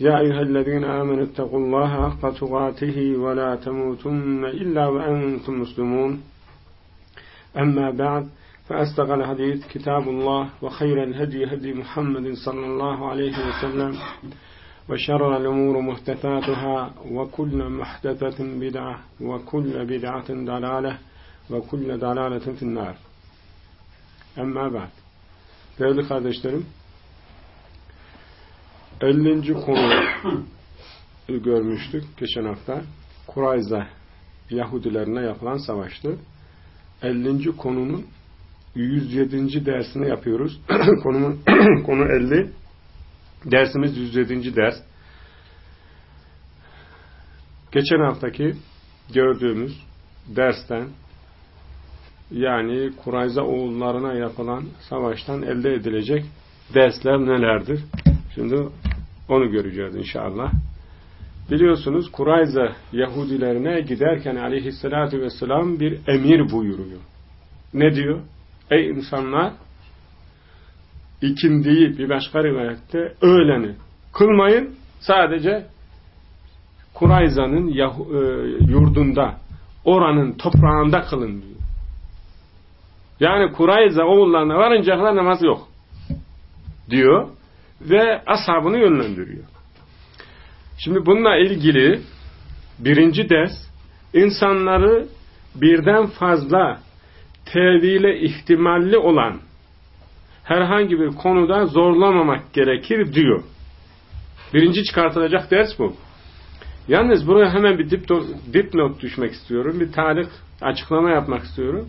يا أيها الذين آمنوا اتقوا الله حق تقاته ولا تموتن إلا وأنتم مسلمون أما بعد فأستغى الحديث كتاب الله وخير الهدي هدي محمد صلى الله عليه وسلم وشر الأمور محدثاتها وكل محدثة بدعة وكل بدعة ضلالة وكل ضلالة في النار Ama ba'd. Değerli kardeşlerim, 50. konu görmüştük geçen hafta. Kurayza Yahudilerine yapılan savaştı. 50. konunun 107. dersini yapıyoruz. Konumun konu 50. Dersimiz 107. ders. Geçen haftaki gördüğümüz dersten yani Kurayza oğullarına yapılan savaştan elde edilecek dersler nelerdir? Şimdi onu göreceğiz inşallah. Biliyorsunuz Kurayza Yahudilerine giderken aleyhissalatü vesselam bir emir buyuruyor. Ne diyor? Ey insanlar ikindiyi bir başka rivayette öğleni kılmayın sadece Kurayza'nın yurdunda oranın toprağında kılın diyor. Yani Kurayza oğullarına varınca kadar namaz yok. Diyor ve ashabını yönlendiriyor. Şimdi bununla ilgili birinci ders insanları birden fazla tevile ihtimalli olan herhangi bir konuda zorlamamak gerekir diyor. Birinci çıkartılacak ders bu. Yalnız buraya hemen bir dipnot düşmek istiyorum. Bir talik açıklama yapmak istiyorum.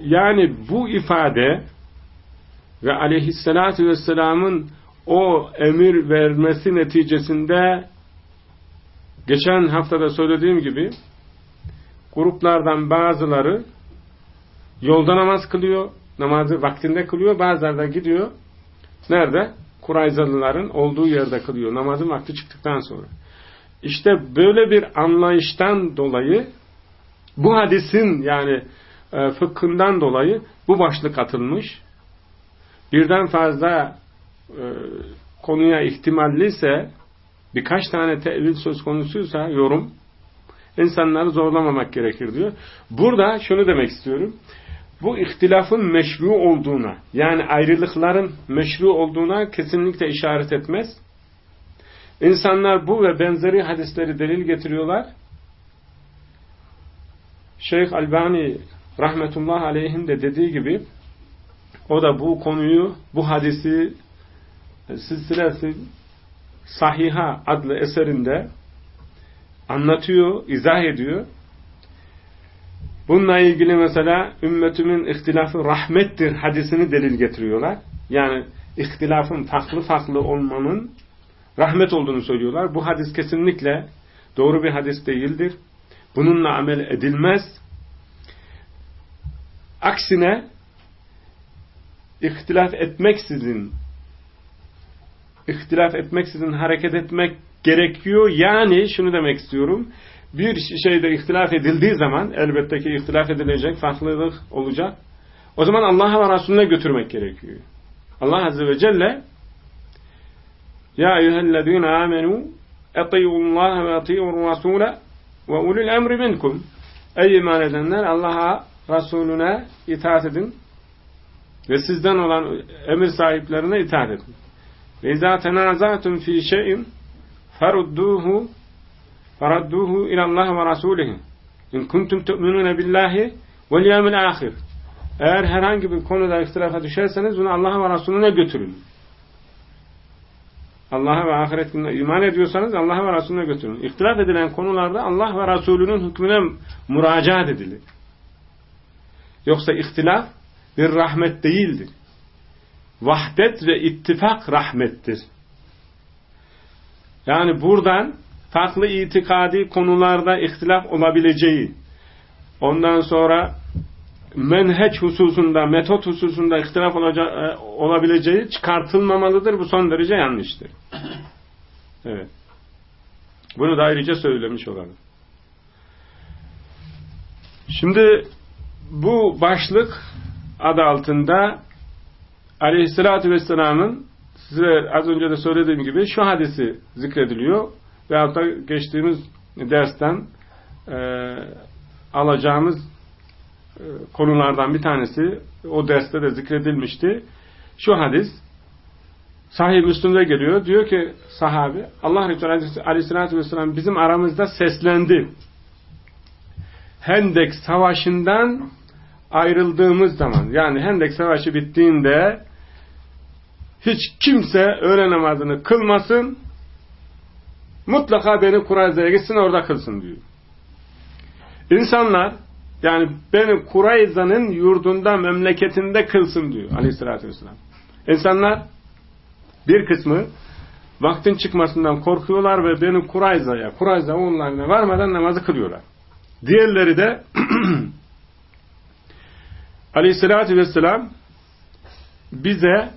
Yani bu ifade ve aleyhissalatü vesselamın o emir vermesi neticesinde geçen haftada söylediğim gibi gruplardan bazıları yolda namaz kılıyor, namazı vaktinde kılıyor, bazıları da gidiyor. Nerede? Kurayzalıların olduğu yerde kılıyor. Namazın vakti çıktıktan sonra. İşte böyle bir anlayıştan dolayı bu hadisin yani e, fıkhından dolayı bu başlık atılmış. Birden fazla e, konuya ihtimalliyse birkaç tane tevil söz konusuysa yorum insanları zorlamamak gerekir diyor. Burada şunu demek istiyorum. Bu ihtilafın meşru olduğuna yani ayrılıkların meşru olduğuna kesinlikle işaret etmez. İnsanlar bu ve benzeri hadisleri delil getiriyorlar. Şeyh Albani rahmetullah aleyhin de dediği gibi o da bu konuyu, bu hadisi silsilesi Sahiha adlı eserinde anlatıyor, izah ediyor. Bununla ilgili mesela ümmetimin ihtilafı rahmettir hadisini delil getiriyorlar. Yani ihtilafın farklı farklı olmanın rahmet olduğunu söylüyorlar. Bu hadis kesinlikle doğru bir hadis değildir. Bununla amel edilmez. Aksine ihtilaf etmeksizin ihtilaf etmeksizin hareket etmek gerekiyor. Yani şunu demek istiyorum. Bir şeyde ihtilaf edildiği zaman elbette ki ihtilaf edilecek, farklılık olacak. O zaman Allah'a ve Resulüne götürmek gerekiyor. Allah Azze ve Celle Ya eyyühellezine amenu eti'ullaha ve eti'ur rasule ve ulul emri minkum Ey iman edenler Allah'a Resulüne itaat edin ve sizden olan emir sahiplerine itaat edin. Ve izâ tenâzâtum fî şeyin ferudduhu feradduhu ilallah ve rasûlihi in kuntum tu'minûne billahi vel yevmil âhir eğer herhangi bir konuda ihtilafa düşerseniz bunu Allah'a ve Resulüne götürün. Allah'a ve ahiret gününe iman ediyorsanız Allah'a ve Resulüne götürün. İhtilaf edilen konularda Allah ve Resulünün hükmüne müracaat edilir. Yoksa ihtilaf bir rahmet değildir. Vahdet ve ittifak rahmettir. Yani buradan farklı itikadi konularda ihtilaf olabileceği, ondan sonra menheç hususunda, metot hususunda ihtilaf olacağı, olabileceği çıkartılmamalıdır. Bu son derece yanlıştır. Evet. Bunu da ayrıca söylemiş olalım. Şimdi bu başlık adı altında Aleyhisselatü Vesselam'ın size az önce de söylediğim gibi şu hadisi zikrediliyor veyahut da geçtiğimiz dersten e, alacağımız e, konulardan bir tanesi o derste de zikredilmişti. Şu hadis Sahih Müslüm'de geliyor. Diyor ki sahabi Allah Resulü Aleyhisselatü Vesselam bizim aramızda seslendi. Hendek Savaşı'ndan ayrıldığımız zaman yani Hendek Savaşı bittiğinde hiç kimse öğle namazını kılmasın mutlaka beni Kurayza'ya gitsin orada kılsın diyor. İnsanlar yani beni Kurayza'nın yurdunda memleketinde kılsın diyor aleyhissalatü vesselam. İnsanlar bir kısmı vaktin çıkmasından korkuyorlar ve beni Kurayza'ya, Kurayza onlarına varmadan namazı kılıyorlar. Diğerleri de aleyhissalatü vesselam bize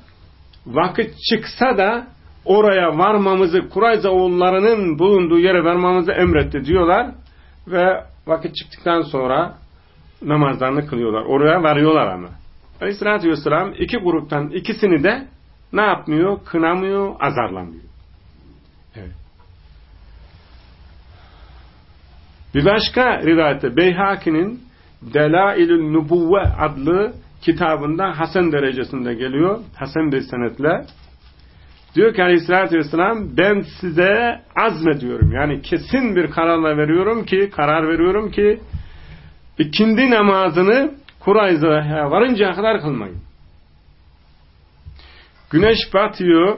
vakit çıksa da oraya varmamızı, Kurayza oğullarının bulunduğu yere varmamızı emretti diyorlar ve vakit çıktıktan sonra namazlarını kılıyorlar. Oraya varıyorlar ama. Aleyhissalatü vesselam iki gruptan ikisini de ne yapmıyor? Kınamıyor, azarlamıyor. Evet. Bir başka rivayette Beyhaki'nin Delailül Nubuvve adlı kitabında Hasan derecesinde geliyor. Hasan bir senetle. Diyor ki aleyhissalatü vesselam ben size azmediyorum. Yani kesin bir kararla veriyorum ki, karar veriyorum ki ikindi namazını Kurayza'ya varıncaya kadar kılmayın. Güneş batıyor.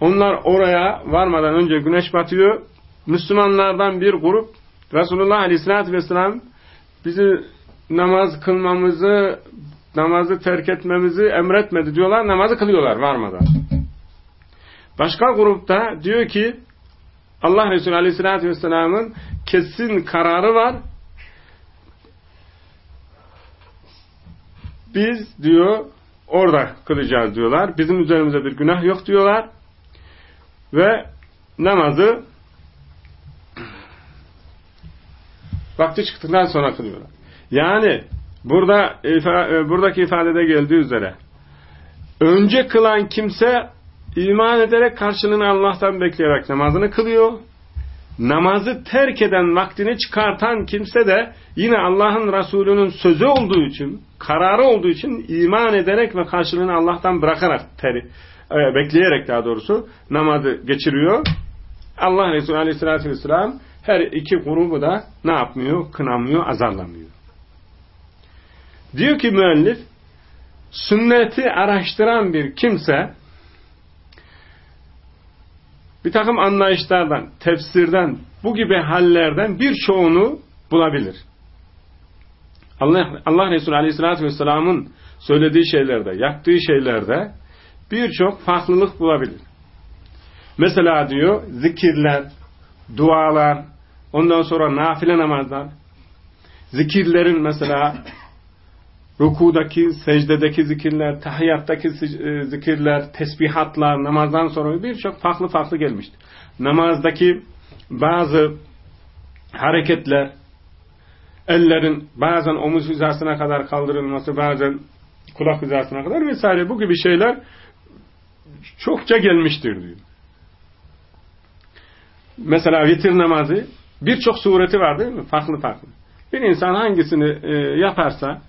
Onlar oraya varmadan önce güneş batıyor. Müslümanlardan bir grup Resulullah Aleyhisselatü Vesselam bizi namaz kılmamızı namazı terk etmemizi emretmedi diyorlar. Namazı kılıyorlar varmadan. Başka grupta diyor ki Allah Resulü Aleyhisselatü Vesselam'ın kesin kararı var. Biz diyor orada kılacağız diyorlar. Bizim üzerimize bir günah yok diyorlar. Ve namazı vakti çıktıktan sonra kılıyorlar. Yani burada ifa, buradaki ifadede geldiği üzere önce kılan kimse iman ederek karşılığını Allah'tan bekleyerek namazını kılıyor. Namazı terk eden, vaktini çıkartan kimse de yine Allah'ın Resulü'nün sözü olduğu için, kararı olduğu için iman ederek ve karşılığını Allah'tan bırakarak, teri, e, bekleyerek daha doğrusu namazı geçiriyor. Allah Resulü Aleyhisselatü Vesselam her iki grubu da ne yapmıyor? Kınamıyor, azarlamıyor. Diyor ki müellif, sünneti araştıran bir kimse bir takım anlayışlardan, tefsirden, bu gibi hallerden birçoğunu bulabilir. Allah, Allah Resulü Aleyhisselatü Vesselam'ın söylediği şeylerde, yaptığı şeylerde birçok farklılık bulabilir. Mesela diyor zikirler, dualar, ondan sonra nafile namazlar, zikirlerin mesela rukudaki, secdedeki zikirler, tahiyyattaki e, zikirler, tesbihatlar, namazdan sonra birçok farklı farklı gelmiştir. Namazdaki bazı hareketler, ellerin bazen omuz hizasına kadar kaldırılması, bazen kulak hizasına kadar vesaire bu gibi şeyler çokça gelmiştir diyor. Mesela vitir namazı birçok sureti var değil mi? Farklı farklı. Bir insan hangisini e, yaparsa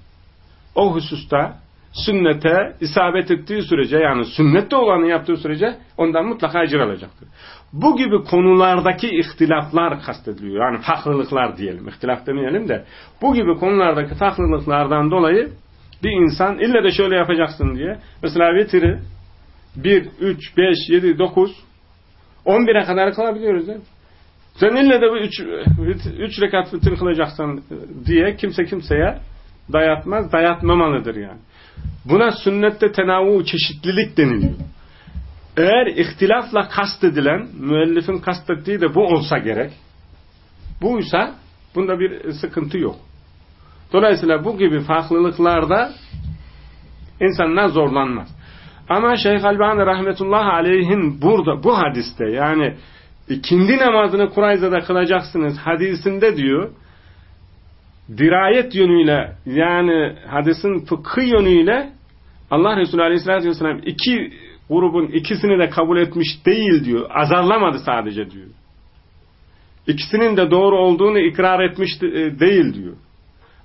o hususta sünnete isabet ettiği sürece yani sünnette olanı yaptığı sürece ondan mutlaka ecir alacaktır. Bu gibi konulardaki ihtilaflar kastediliyor. Yani farklılıklar diyelim. İhtilaf demeyelim de bu gibi konulardaki farklılıklardan dolayı bir insan ille de şöyle yapacaksın diye mesela vitri 1, 3, 5, 7, 9 11'e kadar kılabiliyoruz değil mi? Sen ille de 3 3 rekat vitir kılacaksın diye kimse kimseye dayatmaz, dayatmamalıdır yani. Buna sünnette tenavu çeşitlilik deniliyor. Eğer ihtilafla kastedilen, müellifin kastettiği de bu olsa gerek. Buysa bunda bir sıkıntı yok. Dolayısıyla bu gibi farklılıklarda insanlar zorlanmaz. Ama Şeyh Albani rahmetullah aleyhin burada bu hadiste yani ikindi namazını Kurayza'da kılacaksınız hadisinde diyor dirayet yönüyle yani hadisin fıkhı yönüyle Allah Resulü Aleyhisselatü Vesselam iki grubun ikisini de kabul etmiş değil diyor. Azarlamadı sadece diyor. İkisinin de doğru olduğunu ikrar etmiş e, değil diyor.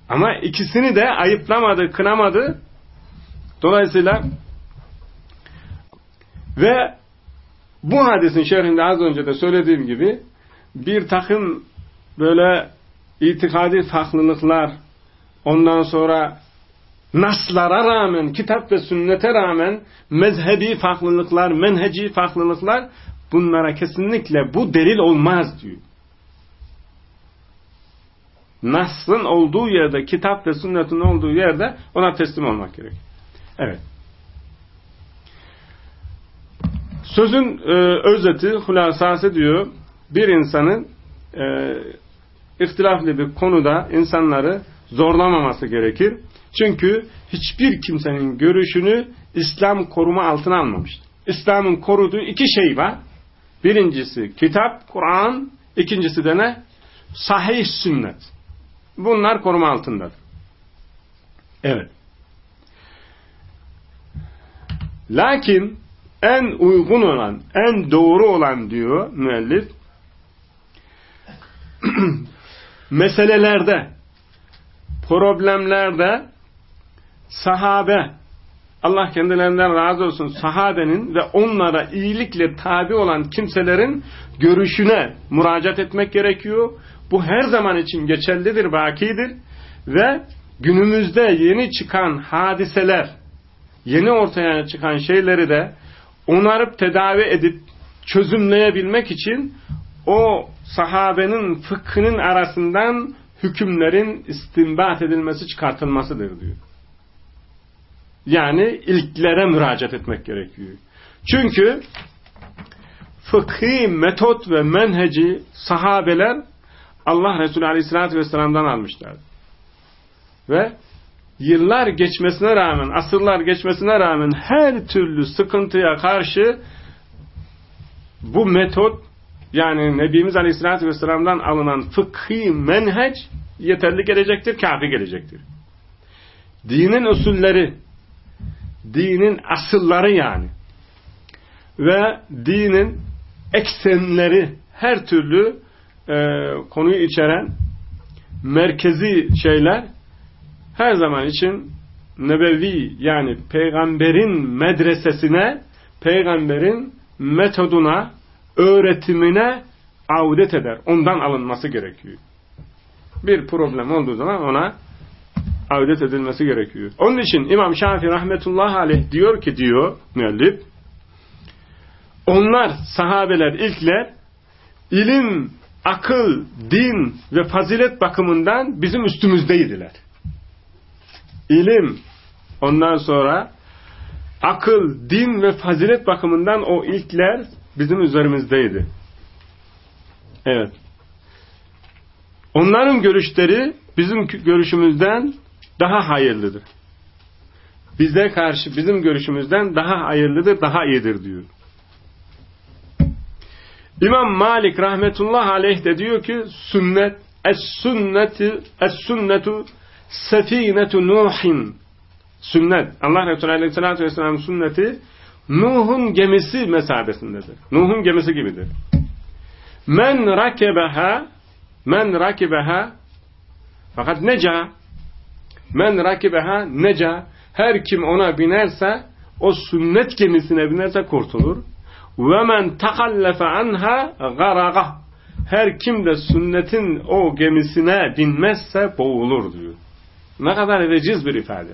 Ama ikisini de ayıplamadı, kınamadı. Dolayısıyla ve bu hadisin şerhinde az önce de söylediğim gibi bir takım böyle itikadi farklılıklar ondan sonra naslara rağmen, kitap ve sünnete rağmen mezhebi farklılıklar, menheci farklılıklar bunlara kesinlikle bu delil olmaz diyor. Nas'ın olduğu yerde, kitap ve sünnetin olduğu yerde ona teslim olmak gerek. Evet. Sözün e, özeti, hulasası diyor, bir insanın e, ihtilaflı bir konuda insanları zorlamaması gerekir. Çünkü hiçbir kimsenin görüşünü İslam koruma altına almamıştır. İslam'ın koruduğu iki şey var. Birincisi kitap, Kur'an, ikincisi de ne? Sahih sünnet. Bunlar koruma altındadır. Evet. Lakin en uygun olan, en doğru olan diyor müellif, meselelerde, problemlerde sahabe, Allah kendilerinden razı olsun sahabenin ve onlara iyilikle tabi olan kimselerin görüşüne müracaat etmek gerekiyor. Bu her zaman için geçerlidir, bakidir ve günümüzde yeni çıkan hadiseler, yeni ortaya çıkan şeyleri de onarıp tedavi edip çözümleyebilmek için o sahabenin fıkhının arasından hükümlerin istinbat edilmesi çıkartılmasıdır diyor. Yani ilklere müracaat etmek gerekiyor. Çünkü fıkhi metot ve menheci sahabeler Allah Resulü Aleyhisselatü Vesselam'dan almışlar. Ve yıllar geçmesine rağmen, asırlar geçmesine rağmen her türlü sıkıntıya karşı bu metot yani Nebimiz Aleyhisselatü Vesselam'dan alınan fıkhi menheç yeterli gelecektir, kafi gelecektir. Dinin usulleri, dinin asılları yani ve dinin eksenleri her türlü e, konuyu içeren merkezi şeyler her zaman için nebevi yani peygamberin medresesine peygamberin metoduna öğretimine avdet eder. Ondan alınması gerekiyor. Bir problem olduğu zaman ona avdet edilmesi gerekiyor. Onun için İmam Şafii rahmetullah aleyh diyor ki diyor müellif onlar sahabeler ilkler ilim, akıl, din ve fazilet bakımından bizim üstümüzdeydiler. İlim ondan sonra akıl, din ve fazilet bakımından o ilkler bizim üzerimizdeydi. Evet. Onların görüşleri bizim görüşümüzden daha hayırlıdır. Bize karşı bizim görüşümüzden daha hayırlıdır, daha iyidir diyor. İmam Malik rahmetullah aleyh de diyor ki sünnet es-sünnetu es-sünnetu sefinetu Nuhin sünnet Allah Resulü aleyhissalatü vesselam sünneti Nuh'un gemisi mesabesindedir. Nuh'un gemisi gibidir. Men rakebeha men rakebeha fakat neca men rakibeha neca her kim ona binerse o sünnet gemisine binerse kurtulur. Ve men takallafe anha garaga her kim de sünnetin o gemisine binmezse boğulur diyor. Ne kadar veciz bir ifade.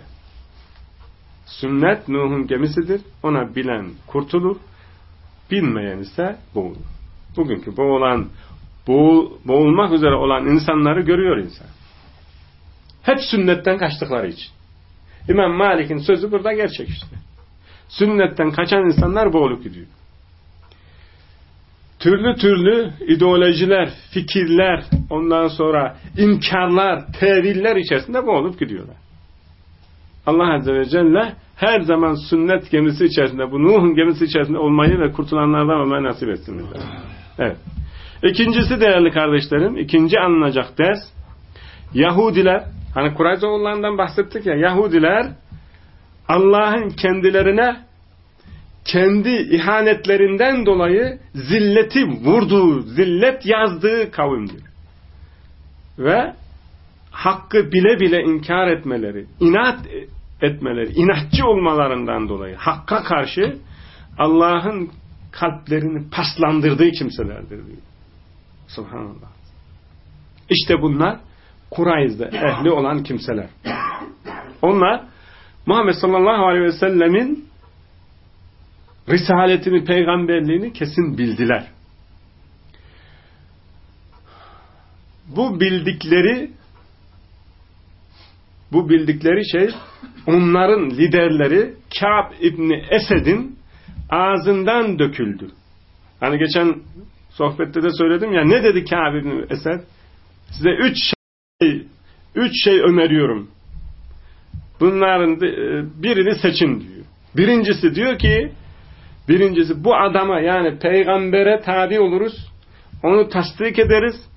Sünnet Nuh'un gemisidir. Ona bilen kurtulur. Bilmeyen ise boğulur. Bugünkü boğulan, boğul, boğulmak üzere olan insanları görüyor insan. Hep sünnetten kaçtıkları için. İmam Malik'in sözü burada gerçek işte. Sünnetten kaçan insanlar boğulup gidiyor. Türlü türlü ideolojiler, fikirler, ondan sonra inkarlar, teviller içerisinde boğulup gidiyorlar. Allah Azze ve Celle her zaman sünnet gemisi içerisinde, bu Nuh'un gemisi içerisinde olmayı ve kurtulanlardan olmayı nasip etsin. Evet. İkincisi değerli kardeşlerim, ikinci anılacak ders, Yahudiler, hani Kurayzoğullarından bahsettik ya, Yahudiler Allah'ın kendilerine kendi ihanetlerinden dolayı zilleti vurduğu, zillet yazdığı kavimdir. Ve hakkı bile bile inkar etmeleri, inat etmeleri, inatçı olmalarından dolayı hakka karşı Allah'ın kalplerini paslandırdığı kimselerdir diyor. Subhanallah. İşte bunlar Kurayz'da ehli olan kimseler. Onlar Muhammed sallallahu aleyhi ve sellemin risaletini, peygamberliğini kesin bildiler. Bu bildikleri bu bildikleri şey onların liderleri Kâb İbni Esed'in ağzından döküldü. Hani geçen sohbette de söyledim ya ne dedi Kâb İbni Esed? Size üç şey, üç şey öneriyorum. Bunların e, birini seçin diyor. Birincisi diyor ki birincisi bu adama yani peygambere tabi oluruz. Onu tasdik ederiz.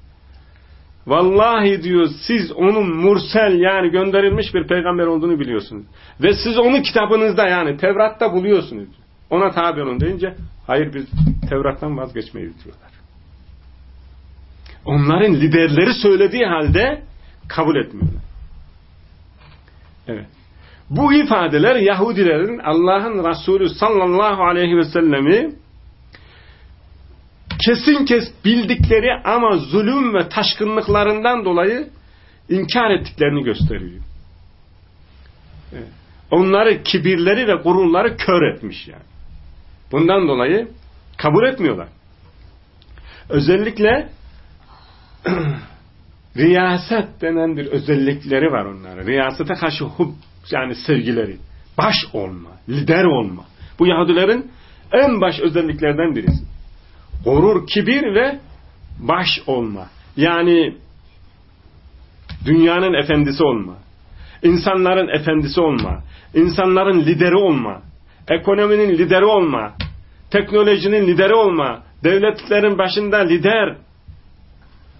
Vallahi diyor siz onun mursel yani gönderilmiş bir peygamber olduğunu biliyorsunuz. Ve siz onu kitabınızda yani Tevrat'ta buluyorsunuz. Ona tabi olun deyince hayır biz Tevrat'tan vazgeçmeyiz diyorlar. Onların liderleri söylediği halde kabul etmiyorlar. Evet. Bu ifadeler Yahudilerin Allah'ın Resulü sallallahu aleyhi ve sellemi kesin kes bildikleri ama zulüm ve taşkınlıklarından dolayı inkar ettiklerini gösteriyor. Onları kibirleri ve gururları kör etmiş yani. Bundan dolayı kabul etmiyorlar. Özellikle riyaset denen bir özellikleri var onların. Riyasete karşı hub yani sevgileri. Baş olma, lider olma. Bu Yahudilerin en baş özelliklerden birisi. Gurur, kibir ve baş olma. Yani dünyanın efendisi olma. insanların efendisi olma. insanların lideri olma. Ekonominin lideri olma. Teknolojinin lideri olma. Devletlerin başında lider.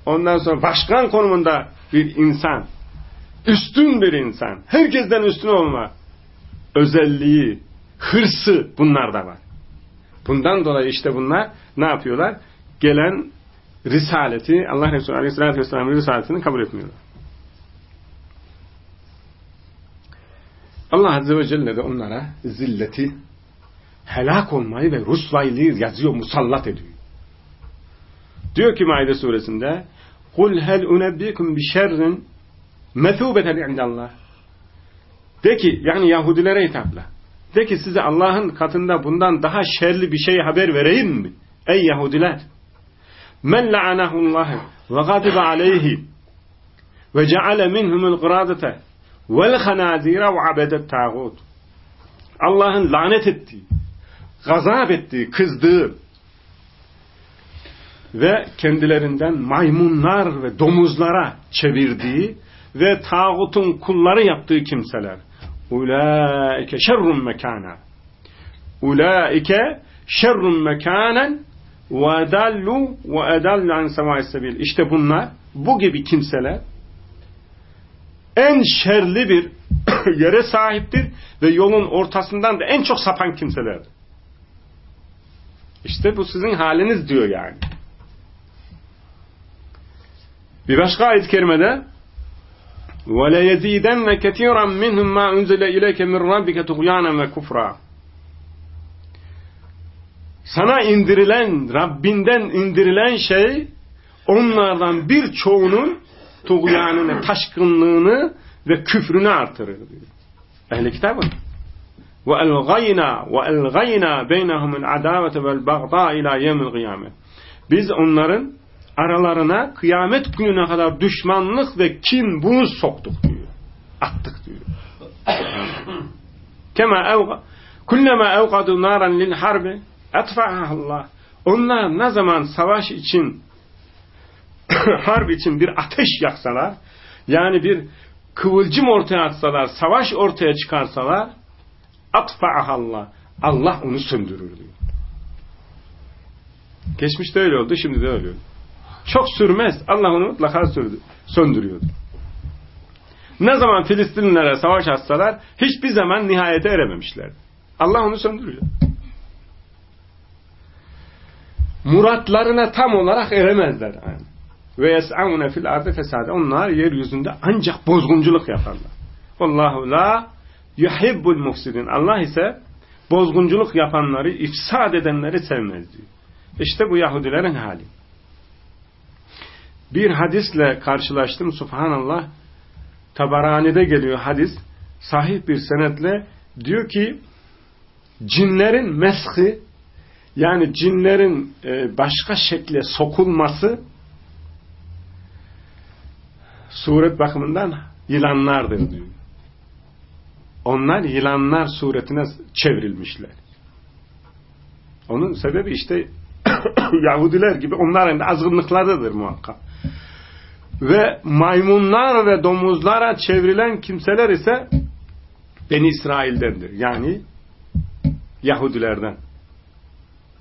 Ondan sonra başkan konumunda bir insan. Üstün bir insan. Herkesten üstün olma. Özelliği, hırsı bunlar da var. Bundan dolayı işte bunlar ne yapıyorlar? Gelen risaleti, Allah Resulü Aleyhisselatü Vesselam'ın risaletini kabul etmiyorlar. Allah Azze ve Celle de onlara zilleti, helak olmayı ve rusvaylığı yazıyor, musallat ediyor. Diyor ki Maide suresinde Kul hel unebbikum bi şerrin mesubeten indallah. De ki yani Yahudilere hitapla. De ki size Allah'ın katında bundan daha şerli bir şey haber vereyim mi? Ey Yahudiler! Men la'anahullahu ve gadiba aleyhi ve ceale minhumul gıradete vel hanazira ve abedet tağut. Allah'ın lanet ettiği, gazap ettiği, kızdığı, ve kendilerinden maymunlar ve domuzlara çevirdiği ve tağutun kulları yaptığı kimseler. Ulaike şerrun mekana. Ulaike şerrun mekanen ve edallu ve edallu an semâis sebil. İşte bunlar, bu gibi kimseler en şerli bir yere sahiptir ve yolun ortasından da en çok sapan kimselerdir. İşte bu sizin haliniz diyor yani. Bir başka ayet-i kerimede وَلَيَزِيدَنَّ كَثِيرًا مِنْهُمْ مَا أُنْزِلَ إِلَيْكَ مِنْ رَبِّكَ تُغْيَانًا وَكُفْرًا Sana indirilen, Rabbinden indirilen şey onlardan birçoğunun tuğyanını, taşkınlığını ve küfrünü artırır diyor. Ehli kitabın. وَاَلْغَيْنَا وَاَلْغَيْنَا بَيْنَهُمُ الْعَدَاوَةَ وَالْبَغْضَى اِلٰى يَوْمِ الْقِيَامَةِ Biz onların aralarına kıyamet gününe kadar düşmanlık ve kin bunu soktuk diyor. Attık diyor. Kema evga kullama evqadu naran lil harbi etfa'aha Allah Onlar ne zaman savaş için harp için bir ateş yaksalar yani bir kıvılcım ortaya atsalar, savaş ortaya çıkarsalar atfa'ahallah. Allah onu söndürür diyor. Geçmişte öyle oldu, şimdi de öyle oldu. Çok sürmez. Allah onu mutlaka söndürüyordu. Ne zaman Filistinlilere savaş açsalar hiçbir zaman nihayete erememişler. Allah onu söndürüyor. Muratlarına tam olarak eremezler. Yani. Ve yes'avune fil ardı fesade. Onlar yeryüzünde ancak bozgunculuk yaparlar. Allahu la yuhibbul mufsidin. Allah ise bozgunculuk yapanları, ifsad edenleri sevmez diyor. İşte bu Yahudilerin hali. Bir hadisle karşılaştım. Subhanallah. Tabarani'de geliyor hadis. Sahih bir senetle diyor ki cinlerin meshi yani cinlerin e, başka şekle sokulması suret bakımından yılanlardır diyor. Onlar yılanlar suretine çevrilmişler. Onun sebebi işte Yahudiler gibi onların da azgınlıklarıdır muhakkak. Ve maymunlar ve domuzlara çevrilen kimseler ise Beni İsrail'dendir. Yani Yahudilerden.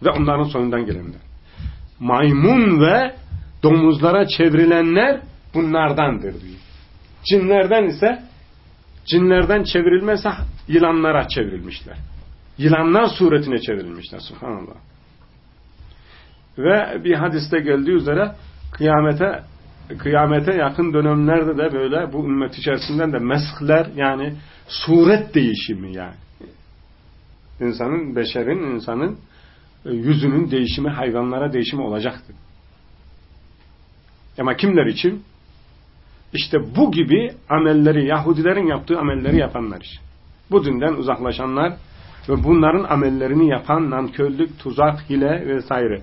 Ve onların soyundan gelenler. Maymun ve domuzlara çevrilenler bunlardandır diyor. Cinlerden ise cinlerden çevrilmezse yılanlara çevrilmişler. Yılanlar suretine çevrilmişler. Subhanallah. Ve bir hadiste geldiği üzere kıyamete kıyamete yakın dönemlerde de böyle bu ümmet içerisinden de meshler yani suret değişimi yani. insanın, beşerin, insanın e, yüzünün değişimi, hayvanlara değişimi olacaktır. Ama kimler için? İşte bu gibi amelleri, Yahudilerin yaptığı amelleri yapanlar için. Bu dünden uzaklaşanlar ve bunların amellerini yapan nankörlük, tuzak, hile vesaire.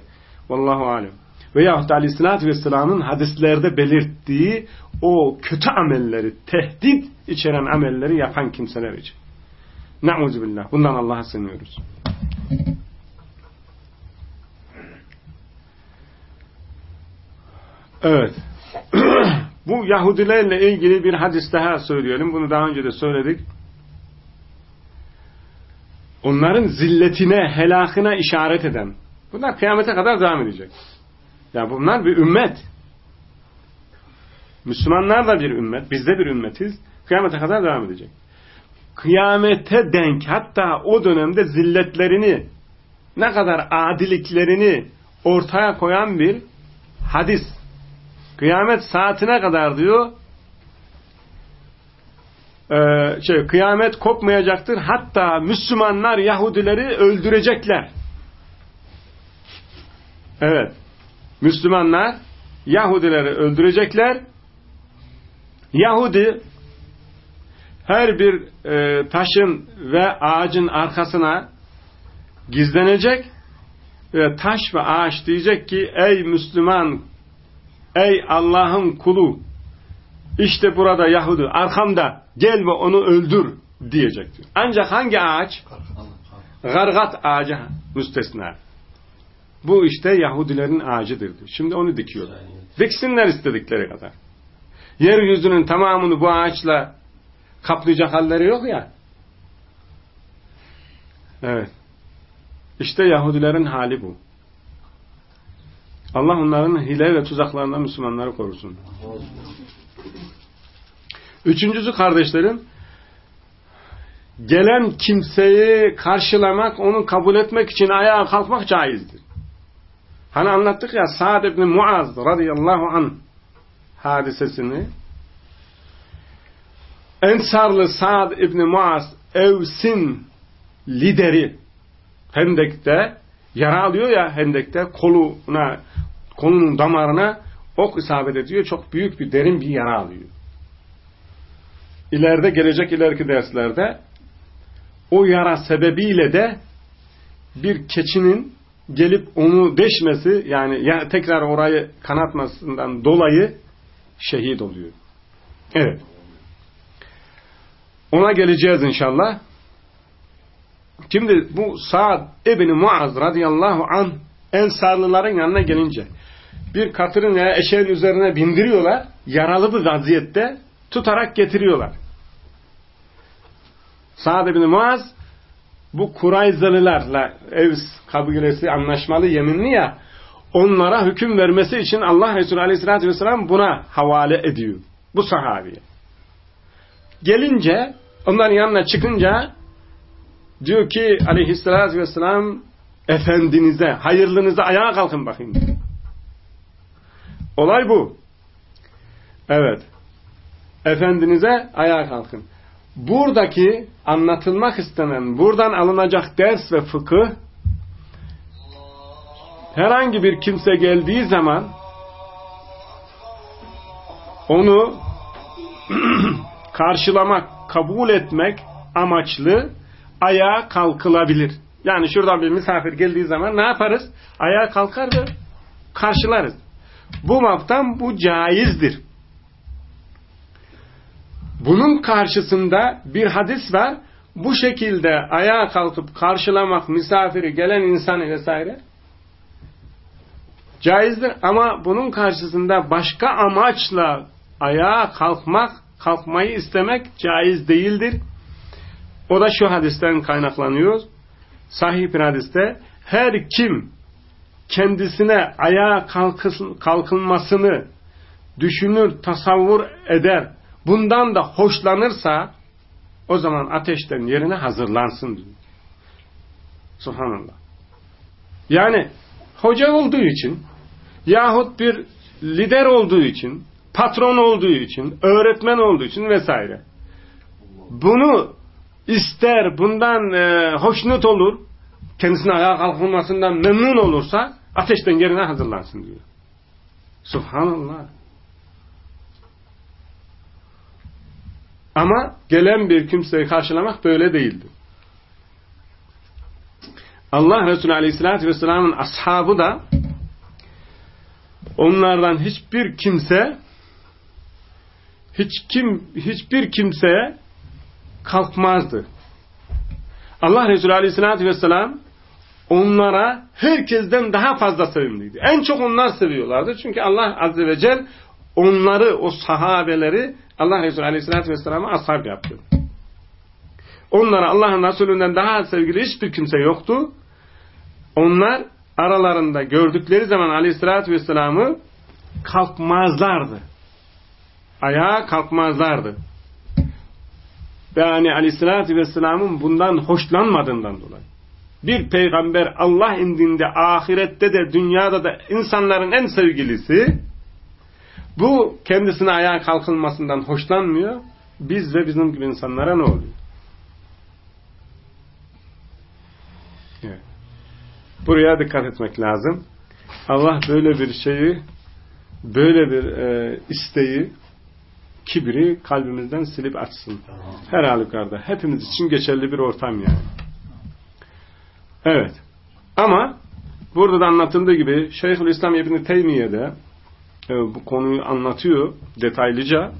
Vallahu alem. Veyahut aleyhissalatü vesselamın hadislerde belirttiği o kötü amelleri, tehdit içeren amelleri yapan kimseler için. Ne'uzubillah. Bundan Allah'a sığınıyoruz. Evet. Bu Yahudilerle ilgili bir hadis daha söyleyelim. Bunu daha önce de söyledik. Onların zilletine, helakına işaret eden. Bunlar kıyamete kadar devam edecek. Yani bunlar bir ümmet. Müslümanlar da bir ümmet. Biz de bir ümmetiz. Kıyamete kadar devam edecek. Kıyamete denk hatta o dönemde zilletlerini ne kadar adiliklerini ortaya koyan bir hadis. Kıyamet saatine kadar diyor e, şey, kıyamet kopmayacaktır. Hatta Müslümanlar Yahudileri öldürecekler. Evet. Müslümanlar Yahudileri öldürecekler. Yahudi her bir e, taşın ve ağacın arkasına gizlenecek ve taş ve ağaç diyecek ki ey Müslüman ey Allah'ın kulu işte burada Yahudi arkamda gel ve onu öldür diyecektir. Ancak hangi ağaç? Gargat ağacı müstesna. Bu işte Yahudilerin ağacıdır. Şimdi onu dikiyorlar. Diksinler istedikleri kadar. Yeryüzünün tamamını bu ağaçla kaplayacak halleri yok ya. Evet. İşte Yahudilerin hali bu. Allah onların hile ve tuzaklarından Müslümanları korusun. Üçüncüsü kardeşlerim, gelen kimseyi karşılamak, onu kabul etmek için ayağa kalkmak caizdir. Hani anlattık ya Sa'd ibn Muaz radıyallahu an hadisesini. Ensarlı Sa'd ibn Muaz Evs'in lideri Hendek'te yara alıyor ya Hendek'te koluna kolunun damarına ok isabet ediyor. Çok büyük bir derin bir yara alıyor. İleride gelecek ileriki derslerde o yara sebebiyle de bir keçinin gelip onu deşmesi yani ya tekrar orayı kanatmasından dolayı şehit oluyor. Evet. Ona geleceğiz inşallah. Şimdi bu Sa'd ibn Muaz radıyallahu an Ensarlıların yanına gelince bir katırın veya eşeğin üzerine bindiriyorlar. Yaralı bir vaziyette tutarak getiriyorlar. Sa'd bin Muaz bu Kurayzalılarla Evs kabilesi anlaşmalı yeminli ya onlara hüküm vermesi için Allah Resulü Aleyhisselatü Vesselam buna havale ediyor. Bu sahabiye. Gelince onların yanına çıkınca diyor ki Aleyhisselatü Vesselam efendinize, hayırlınıza ayağa kalkın bakayım. Olay bu. Evet. Efendinize ayağa kalkın. Buradaki anlatılmak istenen, buradan alınacak ders ve fıkıh herhangi bir kimse geldiği zaman onu karşılamak, kabul etmek amaçlı ayağa kalkılabilir. Yani şuradan bir misafir geldiği zaman ne yaparız? Ayağa kalkar ve karşılarız. Bu maftan bu caizdir. Bunun karşısında bir hadis var. Bu şekilde ayağa kalkıp karşılamak misafiri, gelen insanı vesaire caizdir. Ama bunun karşısında başka amaçla ayağa kalkmak, kalkmayı istemek caiz değildir. O da şu hadisten kaynaklanıyor. Sahih bir hadiste her kim kendisine ayağa kalkılmasını düşünür, tasavvur eder, bundan da hoşlanırsa o zaman ateşten yerine hazırlansın diyor. Subhanallah. Yani hoca olduğu için yahut bir lider olduğu için, patron olduğu için, öğretmen olduğu için vesaire. Bunu ister, bundan e, hoşnut olur, kendisine ayağa kalkılmasından memnun olursa ateşten yerine hazırlansın diyor. Subhanallah. Ama gelen bir kimseyi karşılamak böyle değildi. Allah Resulü Aleyhisselatü Vesselam'ın ashabı da onlardan hiçbir kimse hiç kim hiçbir kimseye kalkmazdı. Allah Resulü Aleyhisselatü Vesselam onlara herkesten daha fazla sevimliydi. En çok onlar seviyorlardı. Çünkü Allah Azze ve Celle onları, o sahabeleri Allah Resulü Aleyhisselatü Vesselam'a ashab yaptı. Onlara Allah'ın Resulünden daha sevgili hiçbir kimse yoktu. Onlar aralarında gördükleri zaman Aleyhisselatü Vesselam'ı kalkmazlardı. Ayağa kalkmazlardı. Yani Aleyhisselatü Vesselam'ın bundan hoşlanmadığından dolayı. Bir peygamber Allah indinde, ahirette de, dünyada da insanların en sevgilisi bu kendisine ayağa kalkılmasından hoşlanmıyor. Biz ve bizim gibi insanlara ne oluyor? Buraya dikkat etmek lazım. Allah böyle bir şeyi, böyle bir e, isteği, kibri kalbimizden silip açsın. Her halükarda. Hepimiz için geçerli bir ortam yani. Evet. Ama burada da anlatıldığı gibi Şeyhülislam İbni Teymiye'de bu konuyu anlatıyor detaylıca.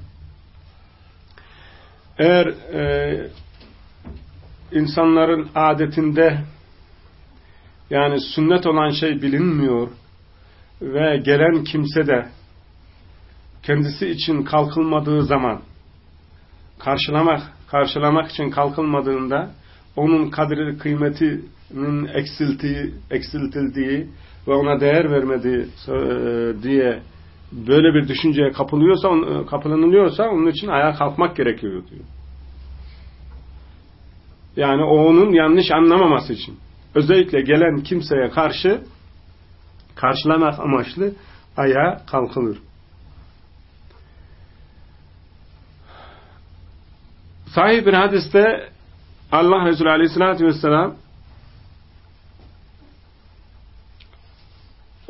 Eğer e, insanların adetinde yani sünnet olan şey bilinmiyor ve gelen kimse de kendisi için kalkılmadığı zaman karşılamak karşılamak için kalkılmadığında onun kadri kıymetinin eksiltiği, eksiltildiği ve ona değer vermediği e, diye böyle bir düşünceye kapılıyorsa, e, kapılanılıyorsa onun için ayağa kalkmak gerekiyor diyor. Yani o onun yanlış anlamaması için. Özellikle gelen kimseye karşı karşılamak amaçlı ayağa kalkılır. Sahih bir hadiste Allah Resulü Aleyhisselatü Vesselam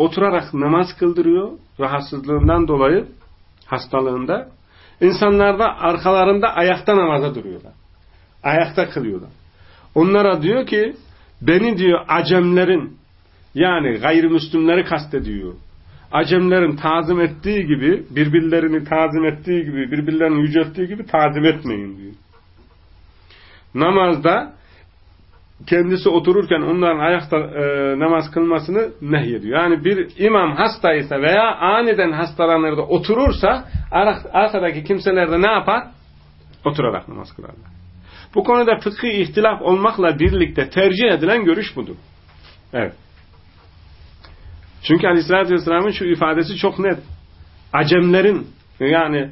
oturarak namaz kıldırıyor rahatsızlığından dolayı hastalığında. İnsanlar da arkalarında ayakta namaza duruyorlar. Ayakta kılıyorlar. Onlara diyor ki beni diyor acemlerin yani gayrimüslimleri kastediyor. Acemlerin tazim ettiği gibi birbirlerini tazim ettiği gibi birbirlerini yücelttiği gibi tazim etmeyin diyor. Namazda kendisi otururken onların ayakta e, namaz kılmasını nehyediyor. Yani bir imam hastaysa veya aniden hastalanır da oturursa arkadaki kimseler de ne yapar? Oturarak namaz kılarlar. Bu konuda fıkhi ihtilaf olmakla birlikte tercih edilen görüş budur. Evet. Çünkü Aleyhisselatü Vesselam'ın şu ifadesi çok net. Acemlerin yani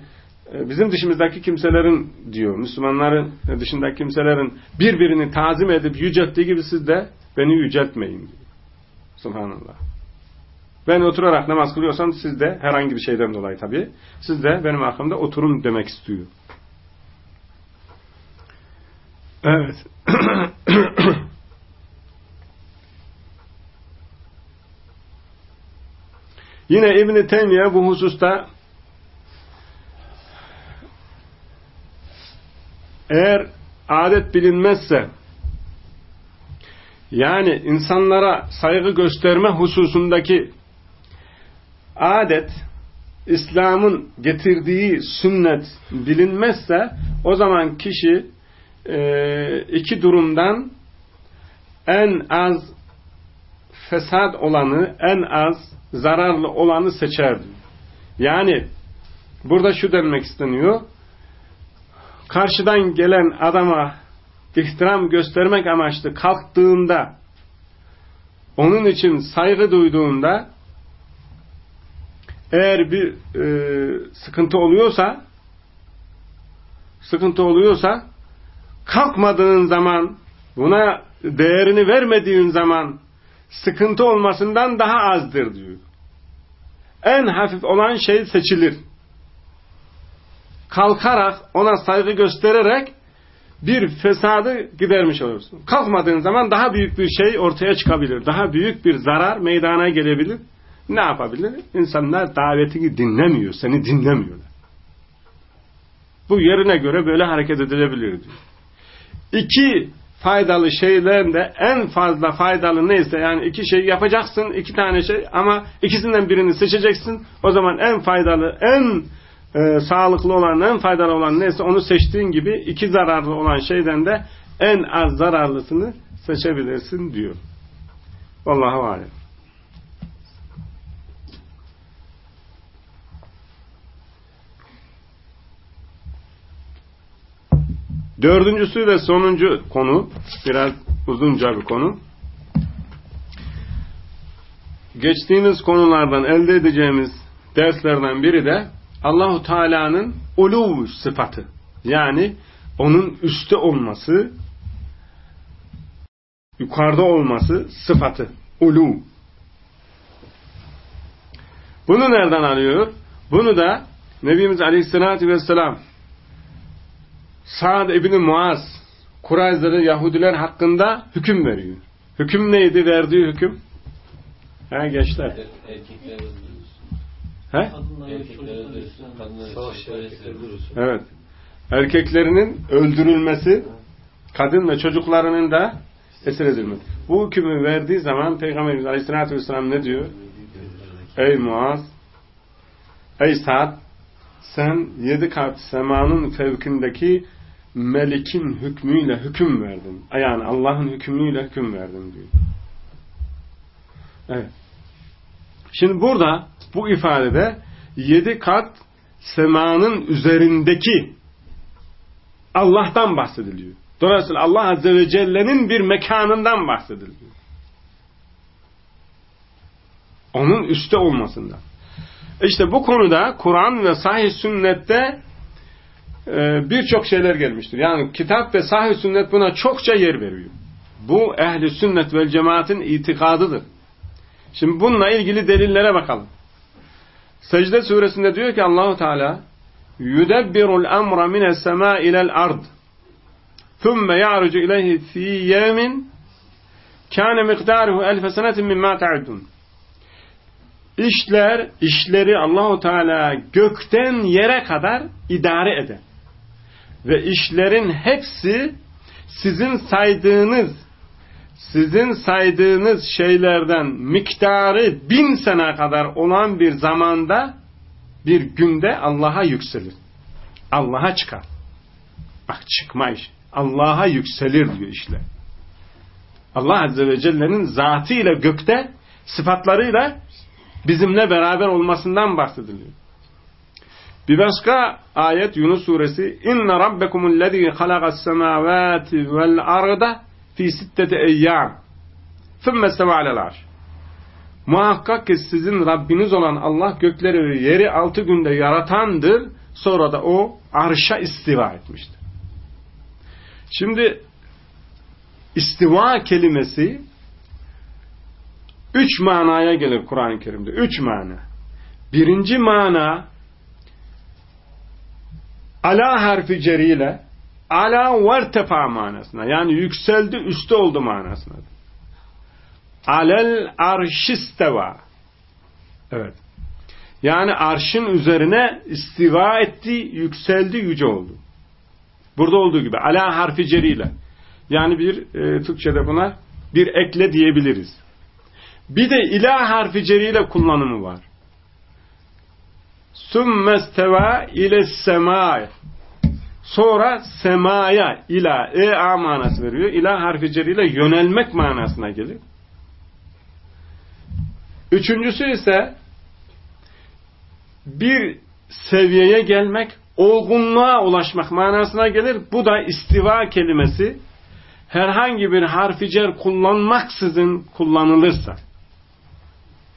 bizim dışımızdaki kimselerin diyor, Müslümanların dışındaki kimselerin birbirini tazim edip yücelttiği gibi siz de beni yüceltmeyin diyor. Subhanallah. Ben oturarak namaz kılıyorsam siz de herhangi bir şeyden dolayı tabii, siz de benim arkamda oturun demek istiyor. Evet. Yine İbn-i Teymiye bu hususta eğer adet bilinmezse yani insanlara saygı gösterme hususundaki adet İslam'ın getirdiği sünnet bilinmezse o zaman kişi e, iki durumdan en az fesat olanı, en az zararlı olanı seçerdi. Yani burada şu denmek isteniyor. Karşıdan gelen adama ihtiram göstermek amaçlı kalktığında onun için saygı duyduğunda eğer bir e, sıkıntı oluyorsa sıkıntı oluyorsa kalkmadığın zaman buna değerini vermediğin zaman sıkıntı olmasından daha azdır diyor. En hafif olan şey seçilir. Kalkarak ona saygı göstererek bir fesadı gidermiş olursun. Kalkmadığın zaman daha büyük bir şey ortaya çıkabilir. Daha büyük bir zarar meydana gelebilir. Ne yapabilir? İnsanlar davetini dinlemiyor. Seni dinlemiyorlar. Bu yerine göre böyle hareket edilebilir diyor. İki faydalı şeylerin de en fazla faydalı neyse yani iki şey yapacaksın iki tane şey ama ikisinden birini seçeceksin o zaman en faydalı en e, sağlıklı olan en faydalı olan neyse onu seçtiğin gibi iki zararlı olan şeyden de en az zararlısını seçebilirsin diyor. Vallahi alem. Dördüncüsü ve sonuncu konu, biraz uzunca bir konu. Geçtiğimiz konulardan elde edeceğimiz derslerden biri de Allahu Teala'nın uluv sıfatı. Yani onun üstte olması, yukarıda olması sıfatı. Uluv. Bunu nereden alıyor? Bunu da Nebimiz Aleyhisselatü Vesselam Sa'd ibn Muaz Kurayz'da Yahudiler hakkında hüküm veriyor. Hüküm neydi verdiği hüküm? Ha gençler. Erkekler He? Evet. Erkeklerinin öldürülmesi, kadın ve çocuklarının da esir edilmesi. Bu hükmü verdiği zaman Peygamberimiz Aleyhisselatü Vesselam ne diyor? Ey Muaz, ey Sa'd, sen yedi kat semanın fevkindeki melikin hükmüyle hüküm verdin. Yani Allah'ın hükmüyle hüküm verdin diyor. Evet. Şimdi burada bu ifadede yedi kat semanın üzerindeki Allah'tan bahsediliyor. Dolayısıyla Allah Azze ve Celle'nin bir mekanından bahsediliyor. Onun üstte olmasından. İşte bu konuda Kur'an ve sahih sünnette e, birçok şeyler gelmiştir. Yani kitap ve sahih sünnet buna çokça yer veriyor. Bu ehli sünnet ve cemaatin itikadıdır. Şimdi bununla ilgili delillere bakalım. Secde suresinde diyor ki Allahu Teala yudebbirul emra mines sema ilel ard thumma ya'rucu ileyhi fi yemin kana miqdaruhu elf senetin mimma ta'udun İşler, işleri Allahu Teala gökten yere kadar idare eder. Ve işlerin hepsi sizin saydığınız sizin saydığınız şeylerden miktarı bin sene kadar olan bir zamanda bir günde Allah'a yükselir. Allah'a çıkar. Bak çıkma iş. Allah'a yükselir diyor işler. Allah Azze ve Celle'nin zatıyla gökte, sıfatlarıyla bizimle beraber olmasından bahsediliyor. Bir başka ayet Yunus suresi İnne rabbekumullezî halagas semâvâti vel arda fî sitteti eyyâm thumma stevâ alel Muhakkak ki sizin Rabbiniz olan Allah gökleri ve yeri altı günde yaratandır. Sonra da o arşa istiva etmiştir. Şimdi istiva kelimesi üç manaya gelir Kur'an-ı Kerim'de. Üç mana. Birinci mana ala harfi ceriyle ala vertefa manasına yani yükseldi üstte oldu manasına. Alel arşisteva evet yani arşın üzerine istiva etti, yükseldi, yüce oldu. Burada olduğu gibi ala harfi ceriyle. Yani bir e, Türkçe'de buna bir ekle diyebiliriz. Bir de ila harfi ceriyle kullanımı var. Sümmesteva ile semâ. Sonra semaya ila e a manası veriyor. İla harfi ceriyle yönelmek manasına gelir. Üçüncüsü ise bir seviyeye gelmek, olgunluğa ulaşmak manasına gelir. Bu da istiva kelimesi herhangi bir harfi cer kullanmaksızın kullanılırsa.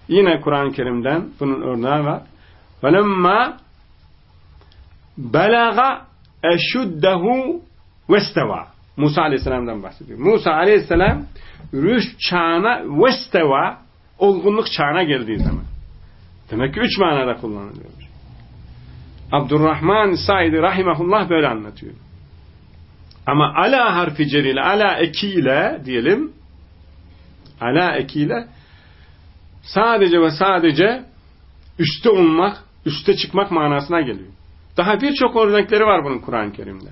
Yine Kur'an-ı Kerim'den bunun örneği var. وَلَمَّا بَلَغَ eşuddehu vesteva. Musa Aleyhisselam'dan bahsediyor. Musa Aleyhisselam rüşt çağına vesteva olgunluk çağına geldiği zaman. Demek ki üç manada kullanılıyor. Abdurrahman Said Rahimahullah böyle anlatıyor. Ama ala harfi ceriyle, ala ekiyle diyelim, ala ekiyle sadece ve sadece üste olmak, üste çıkmak manasına geliyor. Daha birçok örnekleri var bunun Kur'an-ı Kerim'de.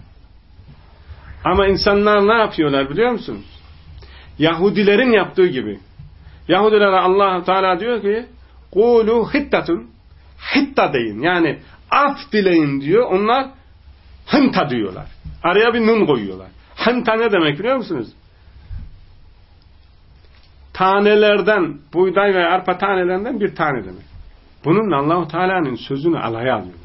Ama insanlar ne yapıyorlar biliyor musunuz? Yahudilerin yaptığı gibi. Yahudilere Allah Teala diyor ki Kulu hittatun hitta deyin. Yani af dileyin diyor. Onlar hınta diyorlar. Araya bir nun koyuyorlar. Hınta ne demek biliyor musunuz? Tanelerden, buğday ve arpa tanelerinden bir tane demek. Bununla Allahu Teala'nın sözünü alaya alıyorlar.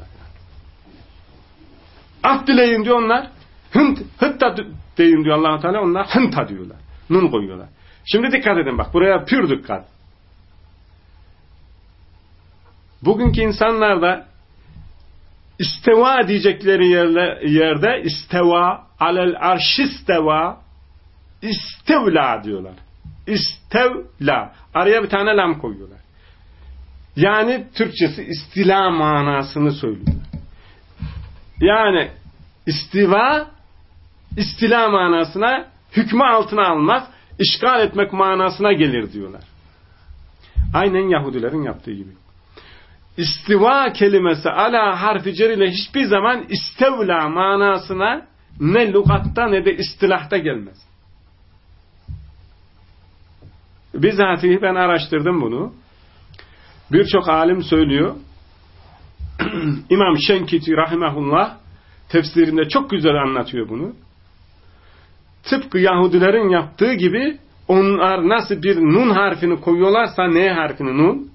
Af dileyin diyor onlar. Hınt, hıtta deyin diyor Allahu Teala. Onlar hınta diyorlar. Nun koyuyorlar. Şimdi dikkat edin bak. Buraya pür dikkat. Bugünkü insanlar da isteva diyecekleri yerle, yerde isteva, alel arşisteva, istevla diyorlar. İstevla. Araya bir tane lam koyuyorlar. Yani Türkçesi istila manasını söylüyorlar. Yani istiva, istila manasına hükmü altına almak, işgal etmek manasına gelir diyorlar. Aynen Yahudilerin yaptığı gibi istiva kelimesi ala harfi ile hiçbir zaman istevla manasına ne lugatta ne de istilahta gelmez. Bizatihi ben araştırdım bunu. Birçok alim söylüyor. İmam Şenkiti rahimahullah tefsirinde çok güzel anlatıyor bunu. Tıpkı Yahudilerin yaptığı gibi onlar nasıl bir nun harfini koyuyorlarsa ne harfini nun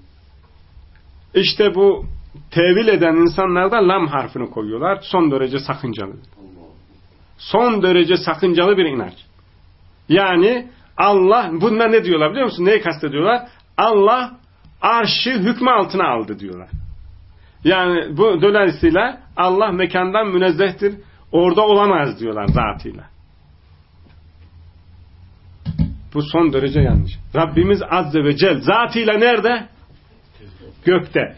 işte bu tevil eden insanlar da lam harfini koyuyorlar. Son derece sakıncalı. Son derece sakıncalı bir inanç. Yani Allah, bunlar ne diyorlar biliyor musun? Neyi kastediyorlar? Allah arşı hükmü altına aldı diyorlar. Yani bu dolayısıyla Allah mekandan münezzehtir. Orada olamaz diyorlar zatıyla. Bu son derece yanlış. Rabbimiz Azze ve Cel zatıyla nerede? gökte.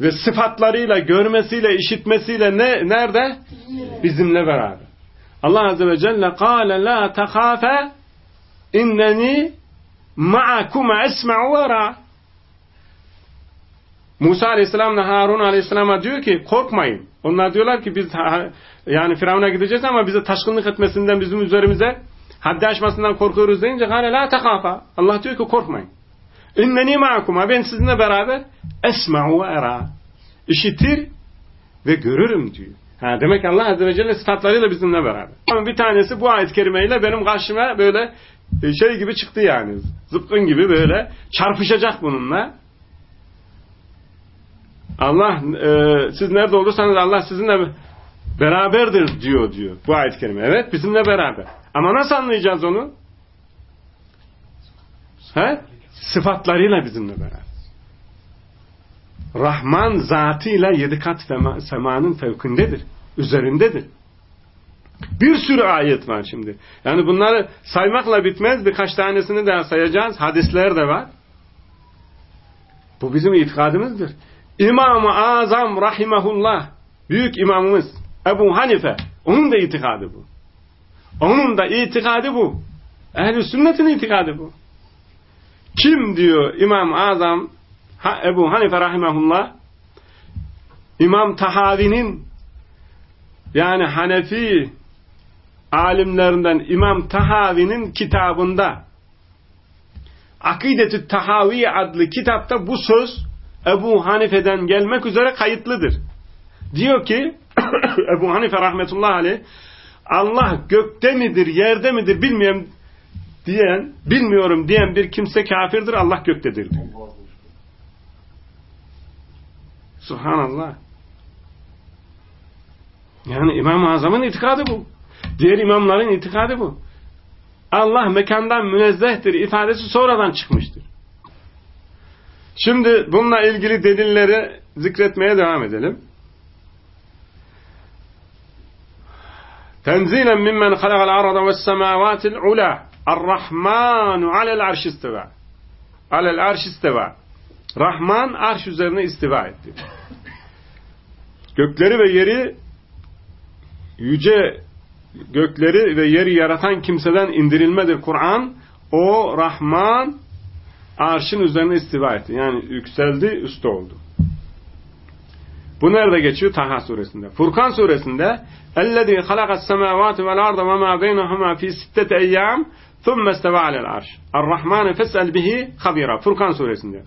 Ve sıfatlarıyla, görmesiyle, işitmesiyle ne, nerede? Bizimle beraber. Allah Azze ve Celle قَالَ لَا تَخَافَ اِنَّنِي مَعَكُمَ اَسْمَعُ وَرَى Musa Aleyhisselam'la Harun Aleyhisselam'a diyor ki korkmayın. Onlar diyorlar ki biz yani Firavun'a gideceğiz ama bize taşkınlık etmesinden bizim üzerimize haddi aşmasından korkuyoruz deyince la takafa. Allah diyor ki korkmayın. İnneni ma'akuma ben sizinle beraber esma'u ve era. İşitir ve görürüm diyor. Ha, demek Allah Azze ve Celle sıfatlarıyla bizimle beraber. Ama bir tanesi bu ayet-i kerimeyle benim karşıma böyle e, şey gibi çıktı yani. Zıpkın gibi böyle çarpışacak bununla. Allah e, siz nerede olursanız Allah sizinle beraberdir diyor diyor bu ayet-i kerime. Evet bizimle beraber. Ama nasıl anlayacağız onu? He? Sıfatlarıyla bizimle beraber. Rahman zatıyla yedi kat semanın fevkindedir. Üzerindedir. Bir sürü ayet var şimdi. Yani bunları saymakla bitmez. Birkaç tanesini daha sayacağız. Hadisler de var. Bu bizim itikadımızdır. İmam-ı Azam rahimahullah büyük imamımız Ebu Hanife onun da itikadı bu. Onun da itikadı bu. Ehl-i sünnetin itikadı bu. Kim diyor İmam-ı Azam Ebu Hanife rahimahullah İmam Tahavi'nin yani Hanefi alimlerinden İmam Tahavi'nin kitabında Akidetü Tahavi adlı kitapta bu söz Ebu Hanife'den gelmek üzere kayıtlıdır. Diyor ki Ebu Hanife rahmetullahi aleyh Allah gökte midir, yerde midir bilmiyorum diyen, bilmiyorum diyen bir kimse kafirdir, Allah göktedir diyor. Subhanallah. Yani İmam-ı Azam'ın itikadı bu. Diğer imamların itikadı bu. Allah mekandan münezzehtir ifadesi sonradan çıkmıştır. Şimdi bununla ilgili delilleri zikretmeye devam edelim. Tenzilen mimmen halakal arada ve semavatil ula Ar-Rahmanu alel arş istiva alel arş istiva Rahman arş üzerine istiva etti. Gökleri ve yeri yüce gökleri ve yeri yaratan kimseden indirilmedir Kur'an. O Rahman arşın üzerine istiva etti. Yani yükseldi, üstte oldu. Bu nerede geçiyor? Taha suresinde. Furkan suresinde اَلَّذ۪ي خَلَقَ السَّمَاوَاتِ وَالْاَرْضَ وَمَا بَيْنَهُمَا ف۪ي سِتَّةِ اَيَّامٍ ثُمَّ اسْتَوَى عَلَى الْعَرْشِ الرَّحْمَانِ فَسْأَلْ بِهِ خَب۪يرًا Furkan suresinde.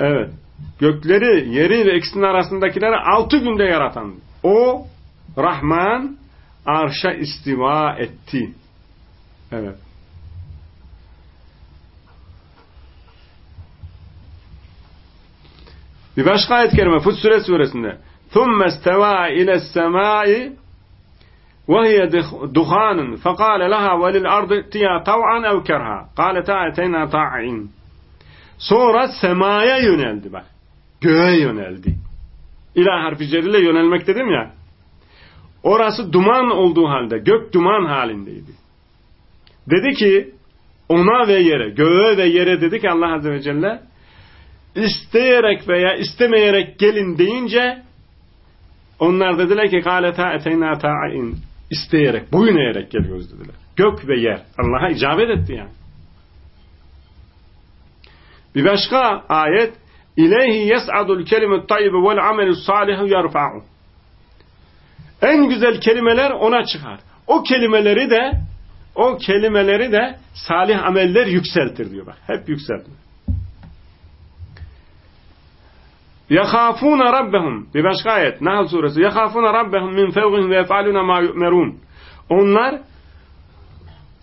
Evet. Gökleri, yeri ve ikisinin arasındakileri altı günde yaratan. O Rahman arşa istiva etti. Evet. Bir başka ayet-i kerime Fussilet suresinde ثُمَّ اسْتَوَى إِلَى السَّمَاءِ وَهِيَ دُخَانٌ فَقَالَ لَهَا وَلِلْأَرْضِ اتِّيَا طَوْعًا اَوْ كَرْهًا قَالَتَا اَتَيْنَا طَاعِينَ Sonra semaya yöneldi bak. Göğe yöneldi. İlah harfi cerille yönelmek dedim ya. Orası duman olduğu halde, gök duman halindeydi. Dedi ki, ona ve yere, göğe ve yere dedi ki Allah Azze ve Celle, isteyerek veya istemeyerek gelin deyince onlar dediler ki galeta eteyna ta'in isteyerek, boyun eğerek geliyoruz dediler. Gök ve yer. Allah'a icabet etti yani. Bir başka ayet İleyhi yes'adul kelimut tayyibu vel amelü salihu yarfa'u En güzel kelimeler ona çıkar. O kelimeleri de o kelimeleri de salih ameller yükseltir diyor bak. Hep yükseltir. Yahafuna rabbehum. Bir başka ayet. Nahl suresi. Yahafuna rabbehum min fevgihim ve yefaluna ma yu'merun. Onlar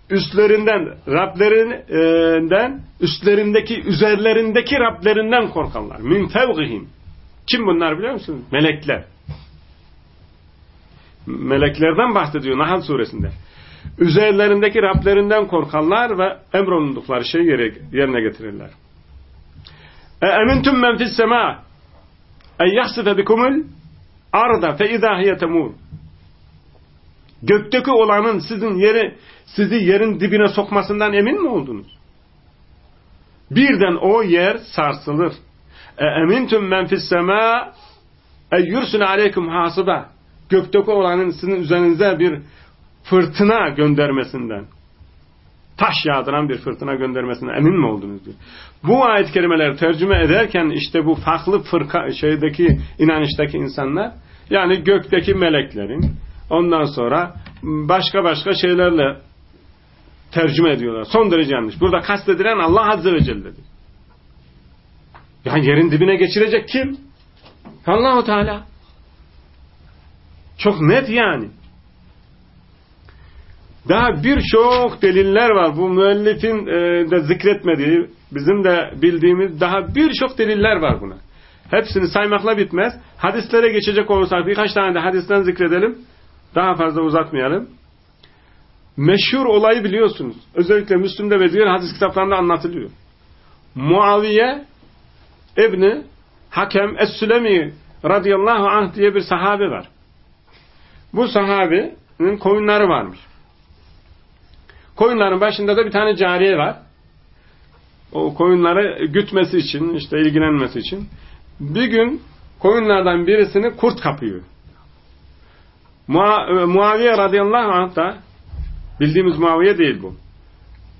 üstlerinden, Rablerinden, üstlerindeki, üzerlerindeki Rablerinden korkanlar. Min fevgihim. Kim bunlar biliyor musunuz? Melekler. Meleklerden bahsediyor Nahl suresinde. Üzerlerindeki Rablerinden korkanlar ve emrolundukları şeyi yerine getirirler. E emintüm men fissema en yahsife bikumul arda fe izâ hiye temur. Gökteki olanın sizin yeri sizi yerin dibine sokmasından emin mi oldunuz? Birden o yer sarsılır. E emintum men fis sema yursune aleykum hasiba. Gökteki olanın sizin üzerinize bir fırtına göndermesinden taş yağdıran bir fırtına göndermesinden emin mi oldunuz diyor. Bu ayet kelimeleri tercüme ederken işte bu farklı fırka şeydeki inanıştaki insanlar yani gökteki meleklerin ondan sonra başka başka şeylerle tercüme ediyorlar. Son derece yanlış. Burada kastedilen Allah Azze ve Celle'dir. Yani yerin dibine geçirecek kim? Allahu Teala. Çok net yani. Daha birçok deliller var. Bu müellifin e, de zikretmediği, bizim de bildiğimiz daha birçok deliller var buna. Hepsini saymakla bitmez. Hadislere geçecek olursak birkaç tane de hadisten zikredelim. Daha fazla uzatmayalım. Meşhur olayı biliyorsunuz. Özellikle Müslüm'de ve diğer hadis kitaplarında anlatılıyor. Muaviye İbni Hakem Es-Sülemi radıyallahu anh diye bir sahabe var. Bu sahabenin koyunları varmış. Koyunların başında da bir tane cariye var. O koyunları gütmesi için, işte ilgilenmesi için. Bir gün koyunlardan birisini kurt kapıyor. Mua Muaviye radıyallahu anh da bildiğimiz Muaviye değil bu.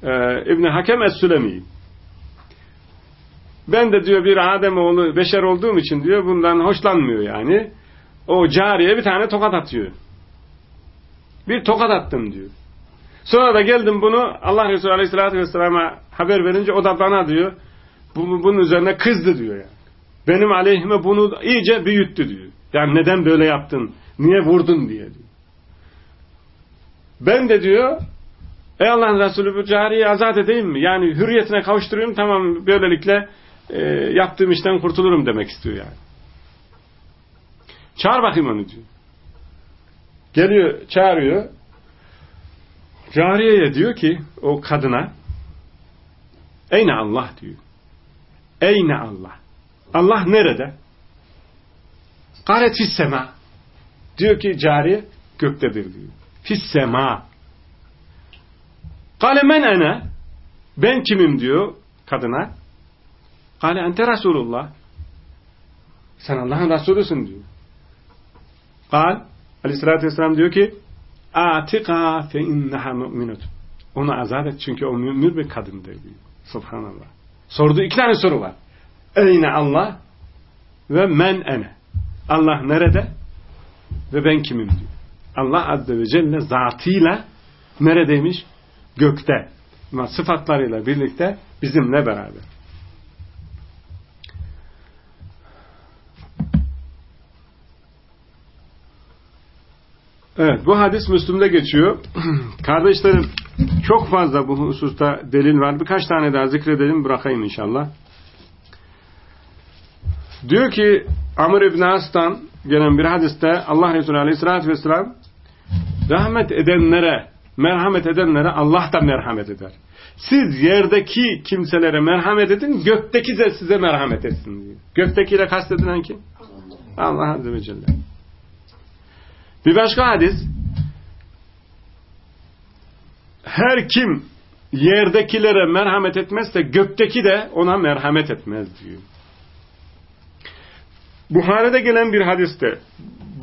Ee, İbni Hakem Es-Sülemi. Ben de diyor bir Ademoğlu beşer olduğum için diyor bundan hoşlanmıyor yani. O cariye bir tane tokat atıyor. Bir tokat attım diyor. Sonra da geldim bunu Allah Resulü Aleyhisselatü Vesselam'a haber verince o da bana diyor bu, bunun üzerine kızdı diyor yani. Benim aleyhime bunu iyice büyüttü diyor. Yani neden böyle yaptın? Niye vurdun diye diyor. Ben de diyor Ey Allah'ın Resulü bu cariyi azat edeyim mi? Yani hürriyetine kavuşturayım tamam böylelikle e, yaptığım işten kurtulurum demek istiyor yani. Çağır bakayım onu diyor. Geliyor, çağırıyor. Cariyeye diyor ki o kadına Eyne Allah diyor. Eyne Allah. Allah nerede? Karet fis sema. Diyor ki cariye göktedir diyor. Fis sema. Kale men ene. Ben kimim diyor kadına. Kale ente Resulullah. Sen Allah'ın Resulüsün diyor. Kal Aleyhisselatü Vesselam diyor ki Atika fe inneha mu'minut. Onu azat et çünkü o mümin bir kadındır diyor. Subhanallah. Sorduğu iki tane soru var. Eyne Allah ve men ene. Allah nerede? Ve ben kimim diyor. Allah Azze ve Celle zatıyla neredeymiş? Gökte. Sıfatlarıyla birlikte bizimle beraber. Evet, bu hadis Müslüm'de geçiyor. Kardeşlerim, çok fazla bu hususta delil var. Birkaç tane daha zikredelim, bırakayım inşallah. Diyor ki, Amr İbn As'tan gelen bir hadiste Allah Resulü Aleyhisselatü Vesselam rahmet edenlere, merhamet edenlere Allah da merhamet eder. Siz yerdeki kimselere merhamet edin, gökteki de size merhamet etsin diyor. Göktekiyle kastedilen kim? Allah Azze ve Celle. Bir başka hadis her kim yerdekilere merhamet etmezse gökteki de ona merhamet etmez diyor. Buhari'de gelen bir hadiste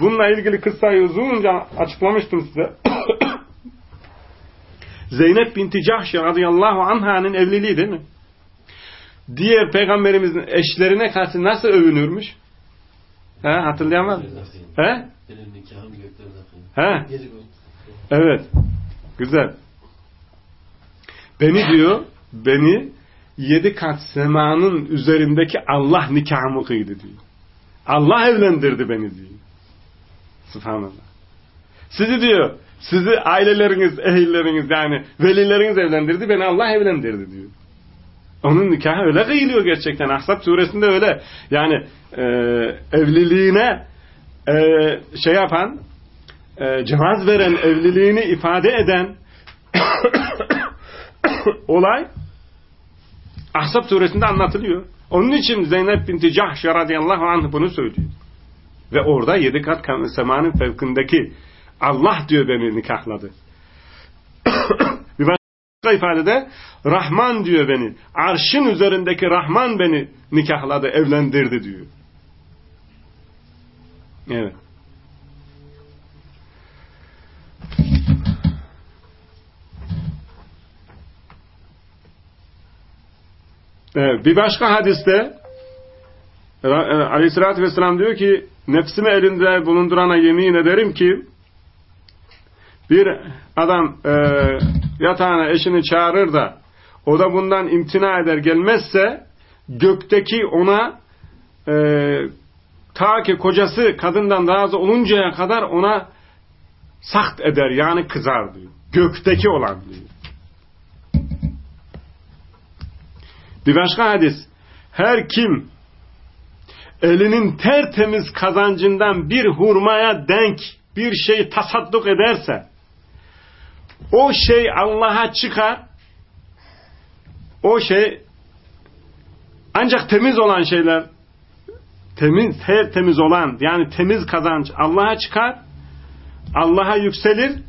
bununla ilgili kıssayı uzunca açıklamıştım size. Zeynep binti Cahş radıyallahu anh'ın evliliği değil mi? Diğer peygamberimizin eşlerine karşı nasıl övünürmüş? He, hatırlayan var mı? He? Benim nikahım göklerde He? Evet. Güzel. Beni diyor, beni yedi kat semanın üzerindeki Allah nikahımı kıydı diyor. Allah evlendirdi beni diyor. Subhanallah. Sizi diyor, sizi aileleriniz, ehilleriniz yani velileriniz evlendirdi, beni Allah evlendirdi diyor. Onun nikahı öyle kıyılıyor gerçekten. Ahzab suresinde öyle. Yani e, evliliğine e, şey yapan, e, cevaz veren, evliliğini ifade eden olay Ahzab suresinde anlatılıyor. Onun için Zeynep binti Cahş radıyallahu anh bunu söylüyor. Ve orada yedi kat semanın fevkindeki Allah diyor beni nikahladı. Bir başka ifadede Rahman diyor beni. Arşın üzerindeki Rahman beni nikahladı, evlendirdi diyor. Evet. Evet, bir başka hadiste e, Aleyhisselatü Vesselam diyor ki nefsimi elinde bulundurana yemin ederim ki bir adam e, yatağına eşini çağırır da o da bundan imtina eder gelmezse gökteki ona e, ta ki kocası kadından razı oluncaya kadar ona sakt eder yani kızar diyor. Gökteki olan diyor. Bir başka hadis. Her kim elinin tertemiz kazancından bir hurmaya denk bir şey tasadduk ederse o şey Allah'a çıkar o şey ancak temiz olan şeyler temiz, her temiz olan yani temiz kazanç Allah'a çıkar Allah'a yükselir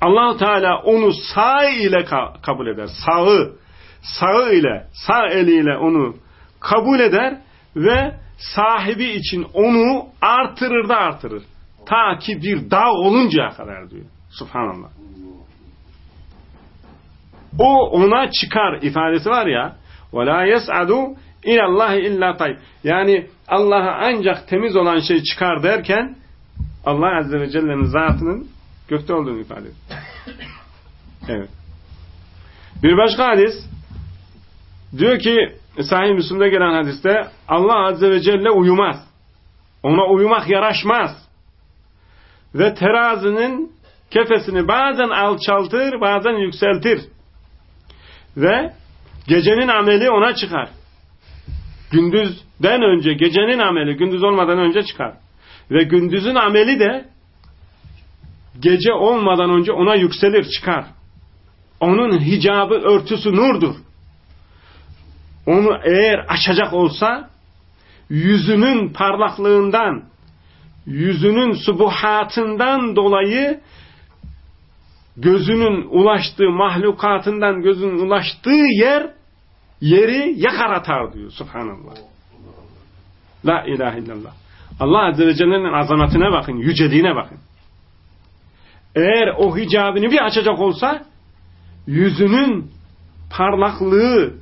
allah Teala onu sağ ile kabul eder. Sağı sağı ile sağ eliyle onu kabul eder ve sahibi için onu artırır da artırır. Ta ki bir dağ oluncaya kadar diyor. Subhanallah. O ona çıkar ifadesi var ya وَلَا يَسْعَدُوا İlallahi illa tayyib. Yani Allah'a ancak temiz olan şey çıkar derken Allah Azze ve Celle'nin zatının gökte olduğunu ifade ediyor. Evet. Bir başka hadis diyor ki Sahih Müslüm'de gelen hadiste Allah Azze ve Celle uyumaz. Ona uyumak yaraşmaz. Ve terazinin kefesini bazen alçaltır, bazen yükseltir. Ve gecenin ameli ona çıkar. Gündüzden önce, gecenin ameli gündüz olmadan önce çıkar. Ve gündüzün ameli de gece olmadan önce ona yükselir, çıkar. Onun hicabı, örtüsü nurdur. Onu eğer açacak olsa yüzünün parlaklığından, yüzünün subuhatından dolayı gözünün ulaştığı mahlukatından gözünün ulaştığı yer yeri yakar atar diyor. Subhanallah. La ilahe illallah. Allah Azze ve Celle'nin azametine bakın, yüceliğine bakın. Eğer o hicabını bir açacak olsa yüzünün parlaklığı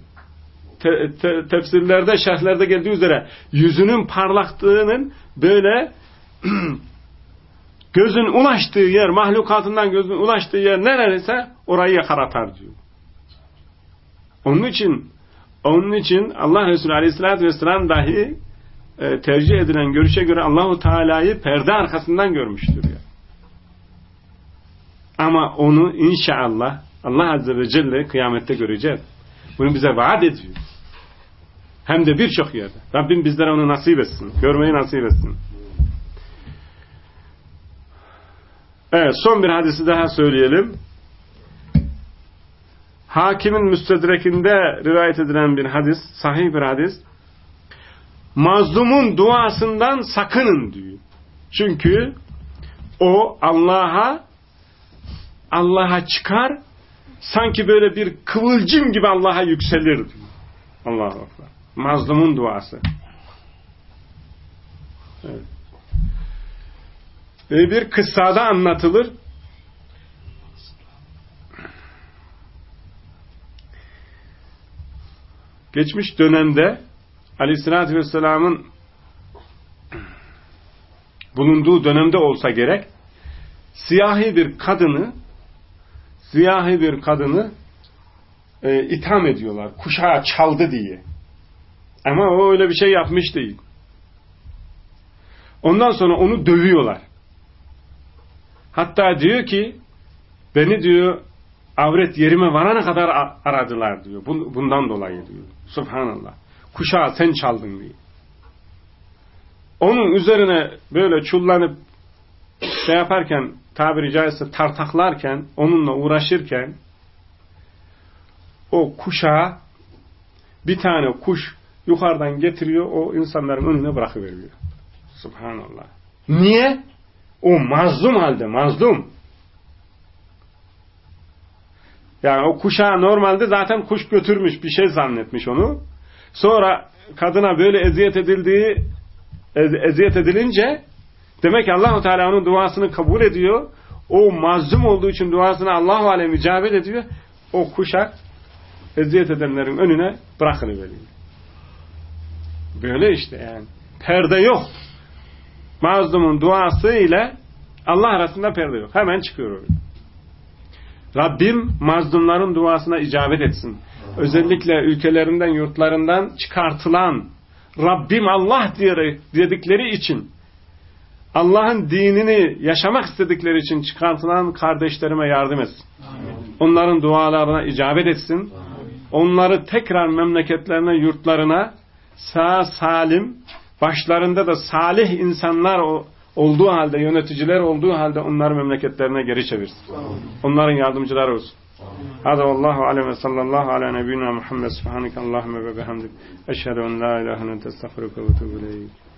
te, te, tefsirlerde, şerhlerde geldiği üzere yüzünün parlaklığının böyle gözün ulaştığı yer, mahlukatından gözün ulaştığı yer nereliyse orayı yakar diyor. Onun için onun için Allah Resulü Aleyhisselatü Vesselam dahi e, tercih edilen görüşe göre Allahu Teala'yı perde arkasından görmüştür. Ya. Ama onu inşallah Allah Azze ve Celle kıyamette göreceğiz. Bunu bize vaat ediyor. Hem de birçok yerde. Rabbim bizlere onu nasip etsin. Görmeyi nasip etsin. Evet son bir hadisi daha söyleyelim. Hakimin müstedrekinde rivayet edilen bir hadis, sahih bir hadis. Mazlumun duasından sakının diyor. Çünkü o Allah'a Allah'a çıkar sanki böyle bir kıvılcım gibi Allah'a yükselir diyor. Allah'a akbar. Mazlumun duası. Evet. Bir kıssada anlatılır. Geçmiş dönemde Aleyhisselatü Vesselam'ın bulunduğu dönemde olsa gerek siyahi bir kadını siyahi bir kadını e, itham ediyorlar. Kuşağı çaldı diye. Ama o öyle bir şey yapmış değil. Ondan sonra onu dövüyorlar. Hatta diyor ki beni diyor avret yerime varana kadar aradılar diyor. Bundan dolayı diyor. Subhanallah. Kuşağı sen çaldın diye. Onun üzerine böyle çullanıp şey yaparken tabiri caizse tartaklarken onunla uğraşırken o kuşağı bir tane kuş yukarıdan getiriyor o insanların önüne bırakıveriyor. Subhanallah. Niye? O mazlum halde mazlum. Yani o kuşağı normalde zaten kuş götürmüş bir şey zannetmiş onu. Sonra kadına böyle eziyet edildiği eziyet edilince demek ki Allahu Teala onun duasını kabul ediyor. O mazlum olduğu için duasını Allahu alem icabet ediyor. O kuşak eziyet edenlerin önüne bırakılıveriyor. Böyle işte yani. Perde yok. Mazlumun duası ile Allah arasında perde yok. Hemen çıkıyor oraya. Rabbim mazlumların duasına icabet etsin. Özellikle ülkelerinden, yurtlarından çıkartılan Rabbim Allah dedikleri için Allah'ın dinini yaşamak istedikleri için çıkartılan kardeşlerime yardım etsin. Onların dualarına icabet etsin. Onları tekrar memleketlerine, yurtlarına sağ salim, başlarında da salih insanlar olduğu halde, yöneticiler olduğu halde onları memleketlerine geri çevirsin. Onların yardımcıları olsun. Hadi Allahu alem ve sallallahu ala nebina Muhammed subhaneke Allahümme ve bihamdik. Eşhedü en la ilahe ve